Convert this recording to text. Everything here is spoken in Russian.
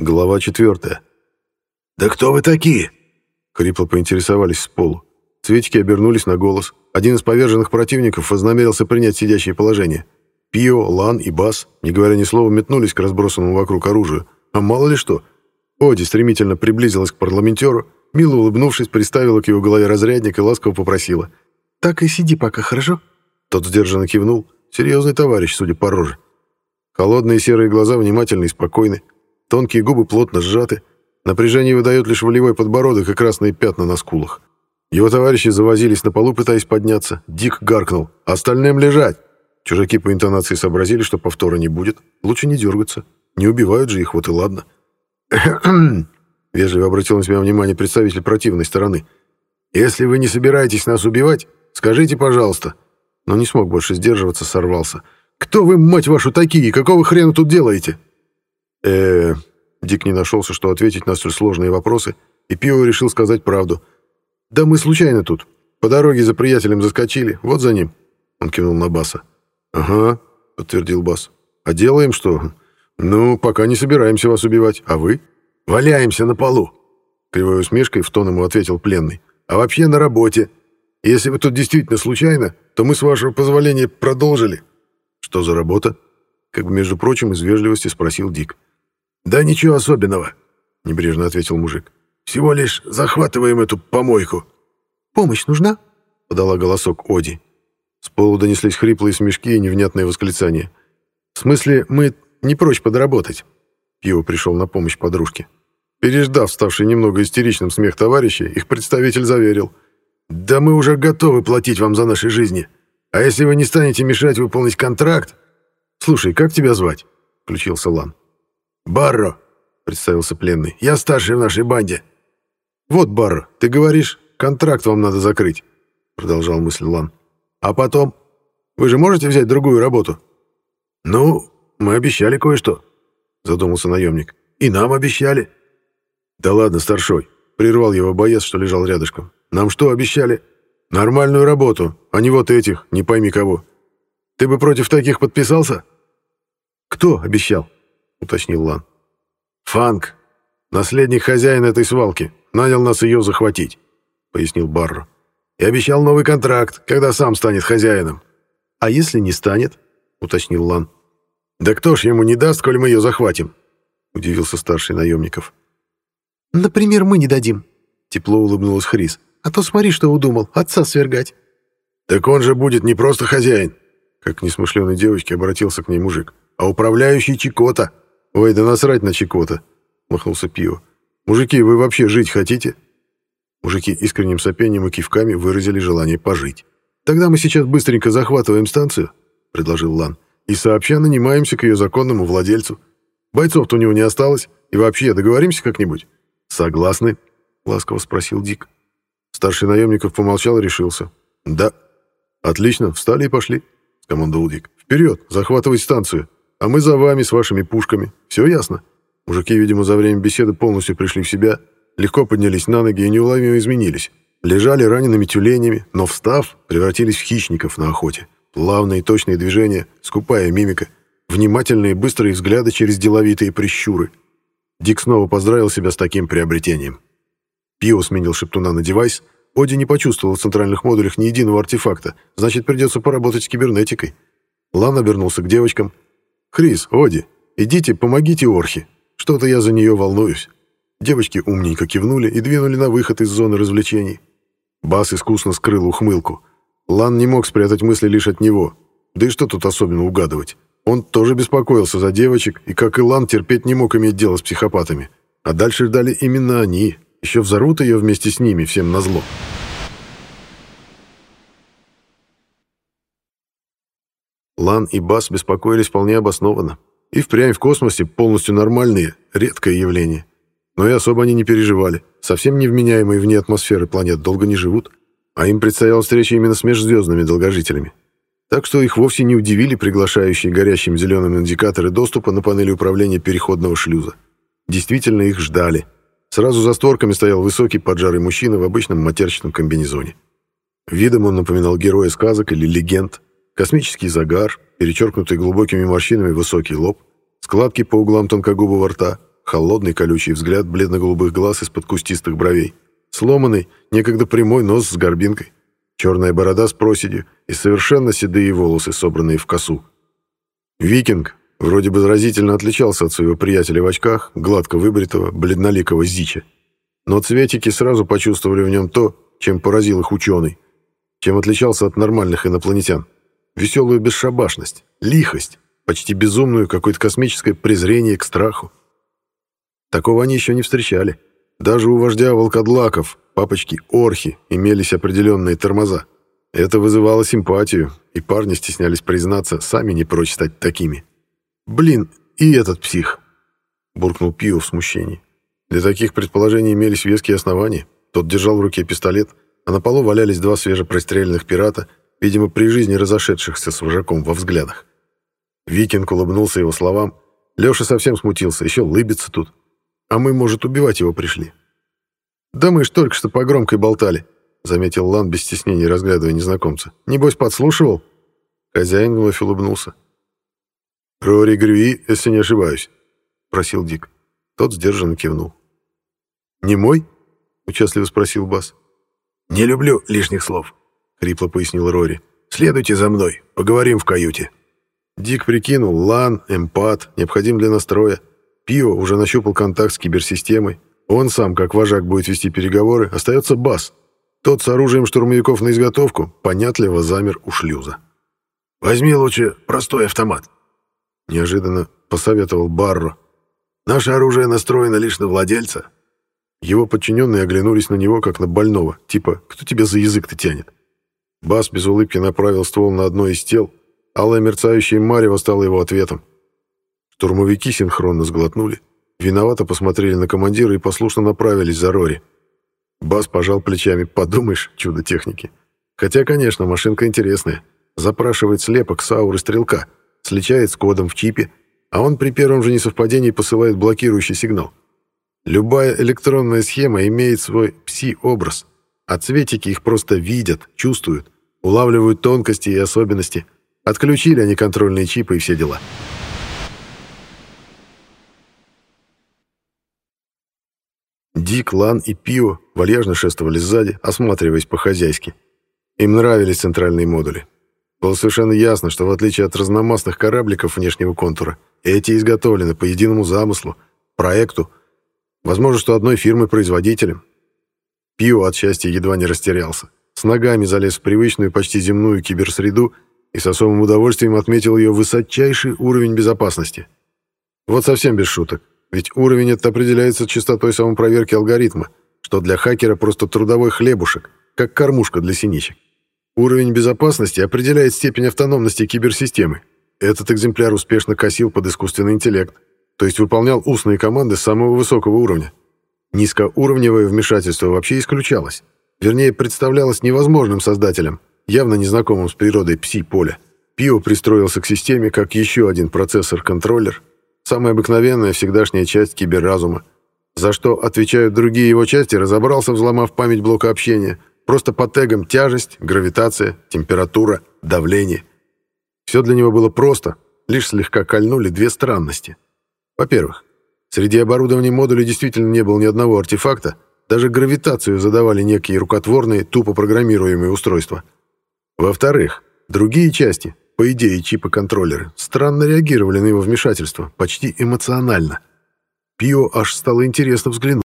Глава четвертая. «Да кто вы такие?» Хрипло поинтересовались с полу. Цветики обернулись на голос. Один из поверженных противников вознамерился принять сидящее положение. Пио, Лан и Бас, не говоря ни слова, метнулись к разбросанному вокруг оружию. А мало ли что. Оди стремительно приблизилась к парламентеру, мило улыбнувшись, приставила к его голове разрядник и ласково попросила. «Так и сиди пока, хорошо?» Тот сдержанно кивнул. Серьезный товарищ, судя по роже. Холодные серые глаза внимательны и спокойны. Тонкие губы плотно сжаты. Напряжение выдает лишь волевой подбородок и красные пятна на скулах. Его товарищи завозились на полу, пытаясь подняться. Дик гаркнул. «Остальным лежать!» Чужаки по интонации сообразили, что повтора не будет. Лучше не дергаться. Не убивают же их, вот и ладно. Вежливо обратил на себя внимание представитель противной стороны. «Если вы не собираетесь нас убивать, скажите, пожалуйста». Но не смог больше сдерживаться, сорвался. «Кто вы, мать вашу, такие? Какого хрена тут делаете?» Э Дик не нашелся, что ответить на столь сложные вопросы, и Пио решил сказать правду. «Да мы случайно тут. По дороге за приятелем заскочили. Вот за ним». Он кивнул на Баса. «Ага», — подтвердил Бас. «А делаем что? Ну, пока не собираемся вас убивать. А вы?» «Валяемся на полу», — кривой усмешкой в тон ему ответил пленный. «А вообще на работе. Если вы тут действительно случайно, то мы, с вашего позволения, продолжили». «Что за работа?» Как бы, между прочим, из вежливости спросил Дик. «Да ничего особенного», — небрежно ответил мужик. «Всего лишь захватываем эту помойку». «Помощь нужна?» — подала голосок Оди. С полу донеслись хриплые смешки и невнятные восклицания. «В смысле, мы не прочь подработать?» Пиво пришел на помощь подружке. Переждав ставший немного истеричным смех товарища, их представитель заверил. «Да мы уже готовы платить вам за наши жизни. А если вы не станете мешать выполнить контракт...» «Слушай, как тебя звать?» — включился Лан. «Барро», — представился пленный. «Я старший в нашей банде». «Вот, Барро, ты говоришь, контракт вам надо закрыть», — продолжал мысль Лан. «А потом? Вы же можете взять другую работу?» «Ну, мы обещали кое-что», — задумался наемник. «И нам обещали». «Да ладно, старшой», — прервал его боец, что лежал рядышком. «Нам что обещали?» «Нормальную работу, а не вот этих, не пойми кого. Ты бы против таких подписался?» «Кто обещал?» — уточнил Лан. «Фанк, наследник хозяина этой свалки, нанял нас ее захватить», — пояснил Барро. «И обещал новый контракт, когда сам станет хозяином». «А если не станет?» — уточнил Лан. «Да кто ж ему не даст, коль мы ее захватим?» — удивился старший наемников. «Например, мы не дадим», — тепло улыбнулась Хрис. «А то смотри, что удумал, отца свергать». «Так он же будет не просто хозяин», — как к несмышленой девочке обратился к ней мужик, «а управляющий Чикота». «Ой, да насрать на Чикота», — махнулся Пиво. «Мужики, вы вообще жить хотите?» Мужики искренним сопением и кивками выразили желание пожить. «Тогда мы сейчас быстренько захватываем станцию», — предложил Лан и сообща нанимаемся к ее законному владельцу. Бойцов-то у него не осталось, и вообще договоримся как-нибудь?» «Согласны?» — ласково спросил Дик. Старший наемников помолчал и решился. «Да». «Отлично, встали и пошли», — скомандовал Дик. «Вперед, захватывать станцию, а мы за вами с вашими пушками. Все ясно?» Мужики, видимо, за время беседы полностью пришли в себя, легко поднялись на ноги и неуловимо изменились. Лежали ранеными тюленями, но, встав, превратились в хищников на охоте. Плавные точные движения, скупая мимика, внимательные быстрые взгляды через деловитые прищуры. Дик снова поздравил себя с таким приобретением. Пио сменил шептуна на девайс. Оди не почувствовал в центральных модулях ни единого артефакта, значит, придется поработать с кибернетикой. Лан обернулся к девочкам. «Хрис, Оди, идите, помогите Орхе. Что-то я за нее волнуюсь». Девочки умненько кивнули и двинули на выход из зоны развлечений. Бас искусно скрыл ухмылку. Лан не мог спрятать мысли лишь от него. Да и что тут особенно угадывать? Он тоже беспокоился за девочек, и, как и Лан, терпеть не мог иметь дело с психопатами. А дальше ждали именно они. Еще взорвут ее вместе с ними, всем назло. Лан и Бас беспокоились вполне обоснованно. И впрямь в космосе полностью нормальные, редкое явление. Но и особо они не переживали. Совсем невменяемые вне атмосферы планет долго не живут а им предстояла встреча именно с межзвездными долгожителями. Так что их вовсе не удивили приглашающие горящим зеленым индикаторы доступа на панели управления переходного шлюза. Действительно, их ждали. Сразу за створками стоял высокий поджарый мужчина в обычном матерчатом комбинезоне. Видом он напоминал героя сказок или легенд. Космический загар, перечеркнутый глубокими морщинами высокий лоб, складки по углам тонкогубого рта, холодный колючий взгляд бледно-голубых глаз из-под кустистых бровей, сломанный, некогда прямой нос с горбинкой, черная борода с проседью и совершенно седые волосы, собранные в косу. Викинг вроде бы заразительно отличался от своего приятеля в очках, гладко выбритого, бледноликого зича. Но цветики сразу почувствовали в нем то, чем поразил их ученый, чем отличался от нормальных инопланетян. Веселую бесшабашность, лихость, почти безумную какое-то космическое презрение к страху. Такого они еще не встречали. Даже у вождя волкодлаков, папочки Орхи, имелись определенные тормоза. Это вызывало симпатию, и парни стеснялись признаться, сами не прочь стать такими. «Блин, и этот псих!» — буркнул Пио в смущении. Для таких предположений имелись веские основания. Тот держал в руке пистолет, а на полу валялись два свежепрострелянных пирата, видимо, при жизни разошедшихся с вожаком во взглядах. Викинг улыбнулся его словам. Леша совсем смутился, еще лыбится тут. А мы, может, убивать его пришли. «Да мы ж только что по громкой болтали», — заметил Лан без стеснения, разглядывая незнакомца. «Небось, подслушивал?» Хозяин вновь улыбнулся. «Рори Грюи, если не ошибаюсь», — просил Дик. Тот сдержанно кивнул. «Не мой?» — участливо спросил Бас. «Не люблю лишних слов», — хрипло пояснил Рори. «Следуйте за мной, поговорим в каюте». Дик прикинул, лан, эмпат, необходим для настроя. Пио уже нащупал контакт с киберсистемой. Он сам, как вожак, будет вести переговоры. Остается Бас. Тот с оружием штурмовиков на изготовку понятливо замер у шлюза. «Возьми лучше простой автомат», — неожиданно посоветовал Барро. «Наше оружие настроено лишь на владельца». Его подчиненные оглянулись на него, как на больного, типа «Кто тебя за язык-то тянет?». Бас без улыбки направил ствол на одно из тел, алая мерцающая марево стала его ответом. Штурмовики синхронно сглотнули, виновато посмотрели на командира и послушно направились за Рори. Бас пожал плечами, подумаешь, чудо техники. Хотя, конечно, машинка интересная. Запрашивает слепок с ауры стрелка, сличает с кодом в чипе, а он при первом же несовпадении посылает блокирующий сигнал. Любая электронная схема имеет свой пси-образ, а цветики их просто видят, чувствуют, улавливают тонкости и особенности. Отключили они контрольные чипы и все дела. Дик, Лан и Пио вальяжно шествовали сзади, осматриваясь по-хозяйски. Им нравились центральные модули. Было совершенно ясно, что в отличие от разномастных корабликов внешнего контура, эти изготовлены по единому замыслу, проекту, возможно, что одной фирмой-производителем. Пио от счастья едва не растерялся. С ногами залез в привычную, почти земную киберсреду и с особым удовольствием отметил ее высочайший уровень безопасности. Вот совсем без шуток. Ведь уровень этот определяется частотой самопроверки алгоритма, что для хакера просто трудовой хлебушек, как кормушка для синичек. Уровень безопасности определяет степень автономности киберсистемы. Этот экземпляр успешно косил под искусственный интеллект, то есть выполнял устные команды самого высокого уровня. Низкоуровневое вмешательство вообще исключалось. Вернее, представлялось невозможным создателем, явно незнакомым с природой пси-поля. Пио пристроился к системе как еще один процессор-контроллер, Самая обыкновенная, всегдашняя часть киберразума. За что отвечают другие его части, разобрался, взломав память блока общения. Просто по тегам тяжесть, гравитация, температура, давление. Все для него было просто, лишь слегка кольнули две странности. Во-первых, среди оборудования модуля действительно не было ни одного артефакта, даже гравитацию задавали некие рукотворные, тупо программируемые устройства. Во-вторых, другие части, по идее, чипы-контроллеры странно реагировали на его вмешательство, почти эмоционально. Пио аж стало интересно взглянуть.